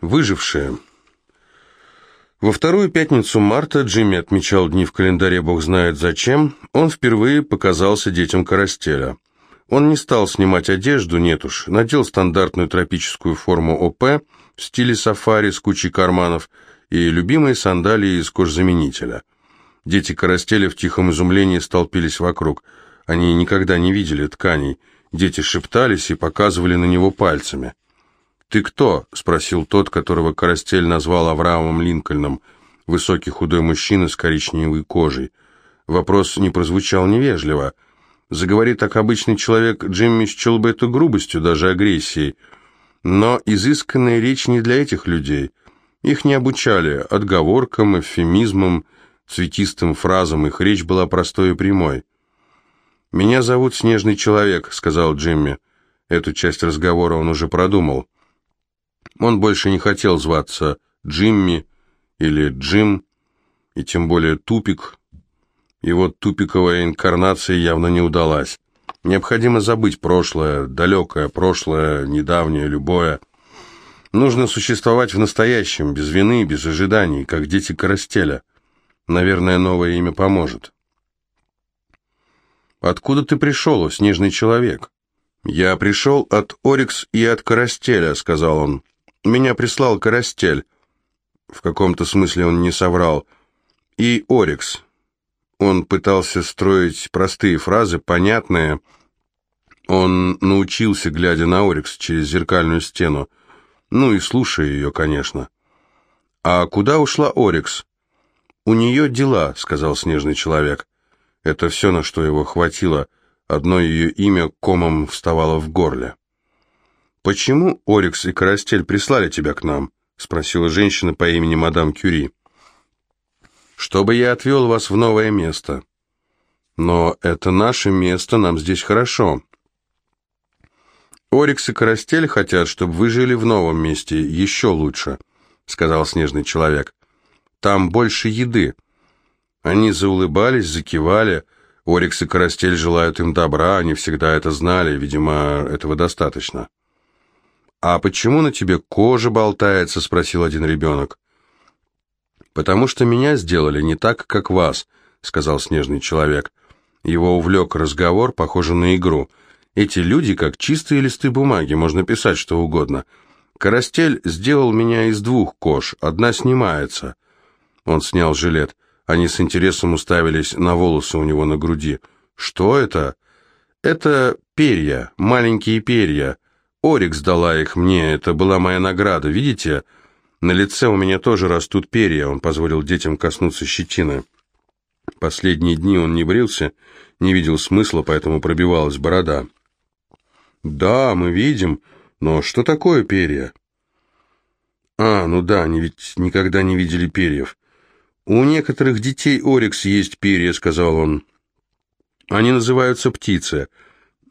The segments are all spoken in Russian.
Выжившие. Во вторую пятницу марта Джимми отмечал дни в календаре бог знает зачем. Он впервые показался детям Карастеля. Он не стал снимать одежду, нет уж, надел стандартную тропическую форму ОП в стиле сафари с кучей карманов и любимые сандалии из кожзаменителя. Дети Карастеля в тихом изумлении столпились вокруг. Они никогда не видели тканей. Дети шептались и показывали на него пальцами. «Ты кто?» — спросил тот, которого Карастель назвал Авраамом Линкольном, высокий худой мужчина с коричневой кожей. Вопрос не прозвучал невежливо. Заговори так обычный человек, Джимми счел бы это грубостью, даже агрессией. Но изысканная речь не для этих людей. Их не обучали отговоркам, эвфемизмам, цветистым фразам, их речь была простой и прямой. «Меня зовут Снежный Человек», — сказал Джимми. Эту часть разговора он уже продумал. Он больше не хотел зваться Джимми или Джим, и тем более Тупик. Его тупиковая инкарнация явно не удалась. Необходимо забыть прошлое, далекое прошлое, недавнее, любое. Нужно существовать в настоящем, без вины, без ожиданий, как дети Карастеля. Наверное, новое имя поможет. «Откуда ты пришел, снежный человек?» «Я пришел от Орикс и от Карастеля», — сказал он. Меня прислал Карастель. В каком-то смысле он не соврал. И Орикс. Он пытался строить простые фразы, понятные. Он научился, глядя на Орикс через зеркальную стену. Ну и слушая ее, конечно. «А куда ушла Орикс?» «У нее дела», — сказал снежный человек. Это все, на что его хватило. Одно ее имя комом вставало в горле. «Почему Орикс и Карастель прислали тебя к нам?» — спросила женщина по имени мадам Кюри. «Чтобы я отвел вас в новое место». «Но это наше место, нам здесь хорошо». «Орикс и Карастель хотят, чтобы вы жили в новом месте, еще лучше», — сказал снежный человек. «Там больше еды». Они заулыбались, закивали. Орикс и Карастель желают им добра, они всегда это знали, видимо, этого достаточно. «А почему на тебе кожа болтается?» — спросил один ребенок. «Потому что меня сделали не так, как вас», — сказал снежный человек. Его увлек разговор, похожий на игру. «Эти люди, как чистые листы бумаги, можно писать что угодно. Карастель сделал меня из двух кож, одна снимается». Он снял жилет. Они с интересом уставились на волосы у него на груди. «Что это?» «Это перья, маленькие перья». Орикс дала их мне, это была моя награда, видите? На лице у меня тоже растут перья, он позволил детям коснуться щетины. Последние дни он не брился, не видел смысла, поэтому пробивалась борода. «Да, мы видим, но что такое перья?» «А, ну да, они ведь никогда не видели перьев». «У некоторых детей Орикс есть перья», — сказал он. «Они называются птицы».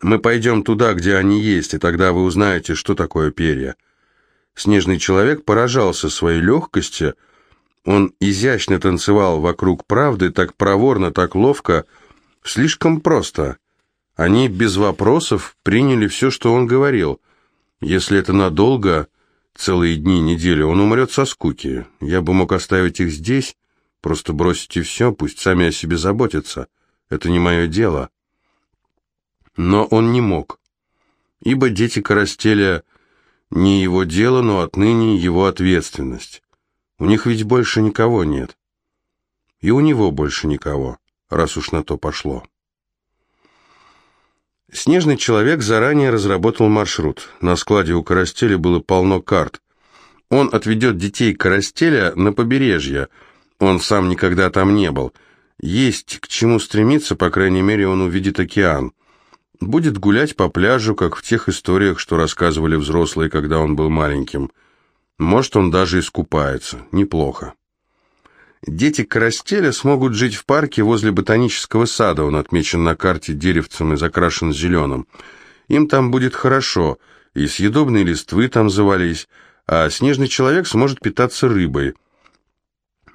Мы пойдем туда, где они есть, и тогда вы узнаете, что такое перья». Снежный человек поражался своей легкости. Он изящно танцевал вокруг правды, так проворно, так ловко, слишком просто. Они без вопросов приняли все, что он говорил. Если это надолго, целые дни, недели, он умрет со скуки. Я бы мог оставить их здесь, просто бросить и все, пусть сами о себе заботятся. Это не мое дело. Но он не мог, ибо дети Карастеля не его дело, но отныне его ответственность. У них ведь больше никого нет. И у него больше никого, раз уж на то пошло. Снежный человек заранее разработал маршрут. На складе у Карастеля было полно карт. Он отведет детей Карастеля на побережье. Он сам никогда там не был. Есть к чему стремиться, по крайней мере, он увидит океан. Будет гулять по пляжу, как в тех историях, что рассказывали взрослые, когда он был маленьким. Может, он даже искупается. Неплохо. Дети Карастеля смогут жить в парке возле ботанического сада, он отмечен на карте деревцем и закрашен зеленым. Им там будет хорошо, и съедобные листвы там завались, а снежный человек сможет питаться рыбой.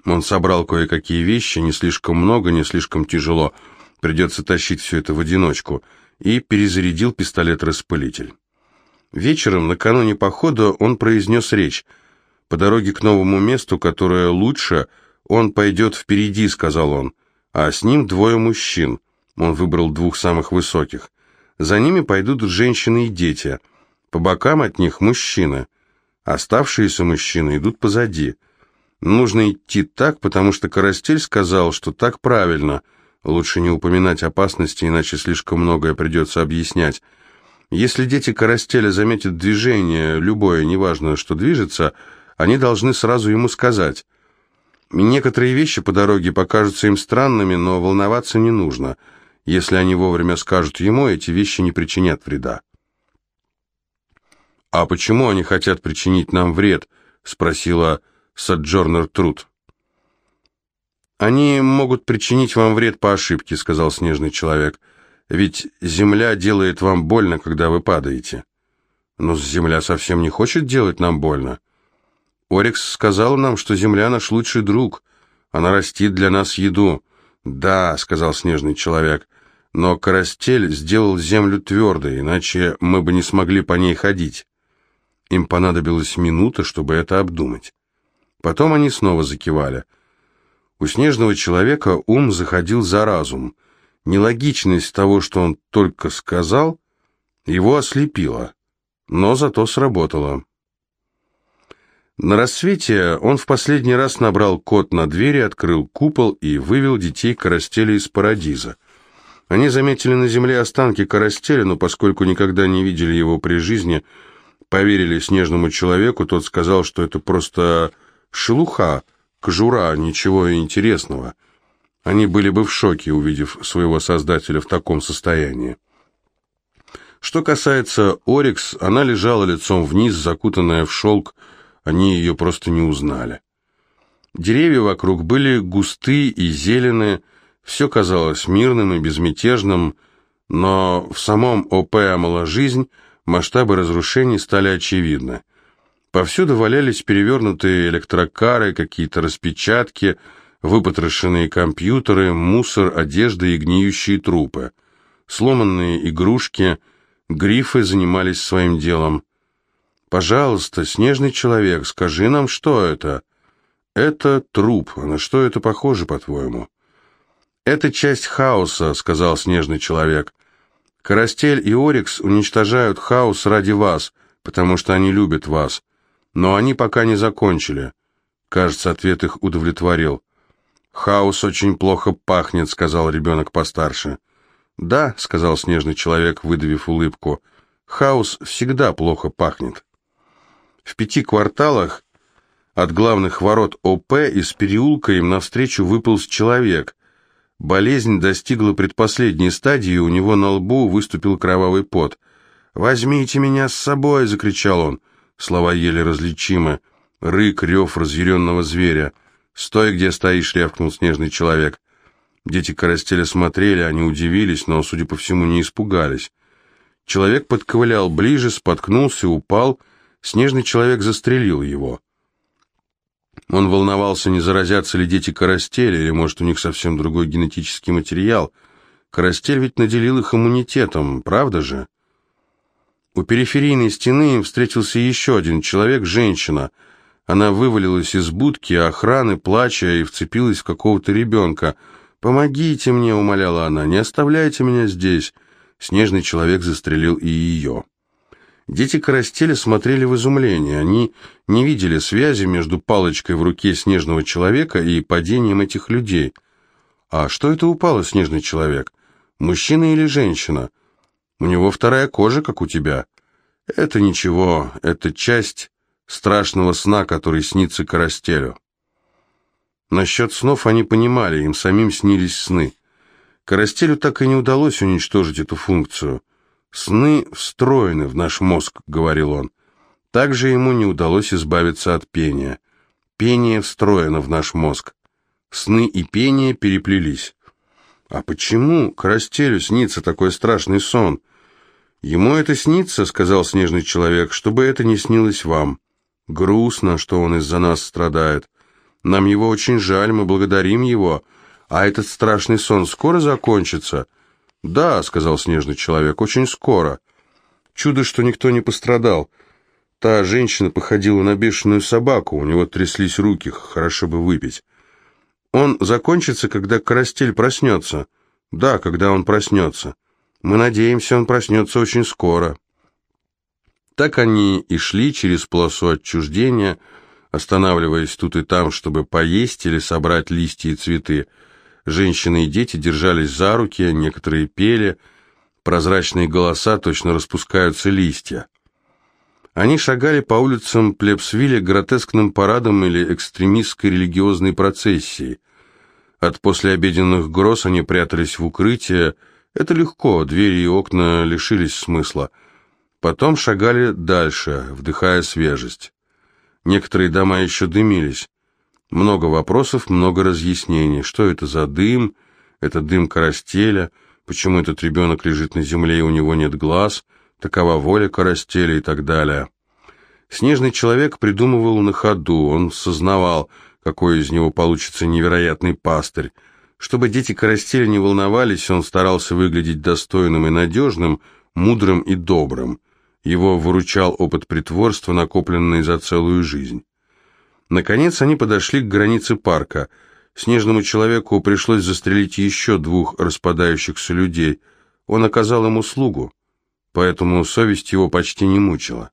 Он собрал кое-какие вещи, не слишком много, не слишком тяжело. Придется тащить все это в одиночку – и перезарядил пистолет-распылитель. Вечером, накануне похода, он произнес речь. По дороге к новому месту, которое лучше, он пойдет впереди, сказал он, а с ним двое мужчин. Он выбрал двух самых высоких. За ними пойдут женщины и дети. По бокам от них мужчины. Оставшиеся мужчины идут позади. Нужно идти так, потому что Карастель сказал, что так правильно. Лучше не упоминать опасности, иначе слишком многое придется объяснять. Если дети Карастеля заметят движение, любое, неважно, что движется, они должны сразу ему сказать. Некоторые вещи по дороге покажутся им странными, но волноваться не нужно. Если они вовремя скажут ему, эти вещи не причинят вреда. «А почему они хотят причинить нам вред?» — спросила Саджорнер Труд. «Они могут причинить вам вред по ошибке», — сказал снежный человек. «Ведь земля делает вам больно, когда вы падаете». «Но земля совсем не хочет делать нам больно». «Орикс сказала нам, что земля наш лучший друг. Она растит для нас еду». «Да», — сказал снежный человек, — «но Карастель сделал землю твердой, иначе мы бы не смогли по ней ходить». Им понадобилась минута, чтобы это обдумать. Потом они снова закивали. У снежного человека ум заходил за разум. Нелогичность того, что он только сказал, его ослепила, но зато сработала. На рассвете он в последний раз набрал код на двери, открыл купол и вывел детей Карастеля из Парадиза. Они заметили на земле останки Карастеля, но поскольку никогда не видели его при жизни, поверили снежному человеку, тот сказал, что это просто Шелуха, кожура, ничего интересного. Они были бы в шоке, увидев своего создателя в таком состоянии. Что касается Орикс, она лежала лицом вниз, закутанная в шелк, они ее просто не узнали. Деревья вокруг были густые и зеленые, все казалось мирным и безмятежным, но в самом ОП «Амала жизнь» масштабы разрушений стали очевидны. Повсюду валялись перевернутые электрокары, какие-то распечатки, выпотрошенные компьютеры, мусор, одежда и гниющие трупы. Сломанные игрушки, грифы занимались своим делом. «Пожалуйста, снежный человек, скажи нам, что это?» «Это труп. На что это похоже, по-твоему?» «Это часть хаоса», — сказал снежный человек. «Карастель и Орикс уничтожают хаос ради вас, потому что они любят вас. Но они пока не закончили. Кажется, ответ их удовлетворил. «Хаос очень плохо пахнет», — сказал ребенок постарше. «Да», — сказал снежный человек, выдавив улыбку, — «хаос всегда плохо пахнет». В пяти кварталах от главных ворот ОП из переулка им навстречу выполз человек. Болезнь достигла предпоследней стадии, у него на лбу выступил кровавый пот. «Возьмите меня с собой!» — закричал он. Слова еле различимы. Рык, рев разъяренного зверя. «Стой, где стоишь!» — рявкнул снежный человек. Дети Карастеля смотрели, они удивились, но, судя по всему, не испугались. Человек подковылял ближе, споткнулся, упал. Снежный человек застрелил его. Он волновался, не заразятся ли дети Карастеля, или, может, у них совсем другой генетический материал. Карастель ведь наделил их иммунитетом, правда же? У периферийной стены им встретился еще один человек, женщина. Она вывалилась из будки охраны, плача, и вцепилась в какого-то ребенка. «Помогите мне», — умоляла она, — «не оставляйте меня здесь». Снежный человек застрелил и ее. Дети Карастеля смотрели в изумлении. Они не видели связи между палочкой в руке снежного человека и падением этих людей. «А что это упало, снежный человек? Мужчина или женщина?» У него вторая кожа, как у тебя. Это ничего, это часть страшного сна, который снится Карастелю. Насчет снов они понимали, им самим снились сны. Карастелю так и не удалось уничтожить эту функцию. «Сны встроены в наш мозг», — говорил он. Также ему не удалось избавиться от пения. Пение встроено в наш мозг. Сны и пение переплелись. А почему Карастелю снится такой страшный сон? «Ему это снится», — сказал снежный человек, — «чтобы это не снилось вам. Грустно, что он из-за нас страдает. Нам его очень жаль, мы благодарим его. А этот страшный сон скоро закончится?» «Да», — сказал снежный человек, — «очень скоро. Чудо, что никто не пострадал. Та женщина походила на бешеную собаку, у него тряслись руки, хорошо бы выпить. Он закончится, когда Карастель проснется. Да, когда он проснется. Мы надеемся, он проснется очень скоро. Так они и шли через полосу отчуждения, останавливаясь тут и там, чтобы поесть или собрать листья и цветы. Женщины и дети держались за руки, некоторые пели, прозрачные голоса точно распускаются листья. Они шагали по улицам Плебсвилля гротескным парадом или экстремистской религиозной процессией. От послеобеденных гроз они прятались в укрытие. Это легко, двери и окна лишились смысла. Потом шагали дальше, вдыхая свежесть. Некоторые дома еще дымились. Много вопросов, много разъяснений. Что это за дым? Это дым карастеля. Почему этот ребенок лежит на земле и у него нет глаз? Такова воля карастеля и так далее. Снежный человек придумывал на ходу. Он сознавал, какой из него получится невероятный пастырь. Чтобы дети карастеля не волновались, он старался выглядеть достойным и надежным, мудрым и добрым. Его выручал опыт притворства, накопленный за целую жизнь. Наконец они подошли к границе парка. Снежному человеку пришлось застрелить еще двух распадающихся людей. Он оказал им услугу, поэтому совесть его почти не мучила.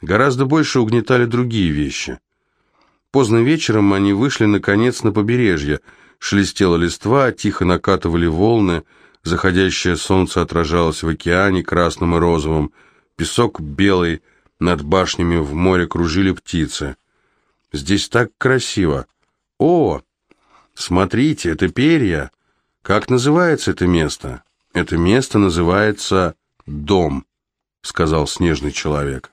Гораздо больше угнетали другие вещи. Поздно вечером они вышли, наконец, на побережье. Шелестела листва, тихо накатывали волны, заходящее солнце отражалось в океане красным и розовым, Песок белый, над башнями в море кружили птицы. Здесь так красиво. О, смотрите, это перья. Как называется это место? Это место называется дом, сказал снежный человек.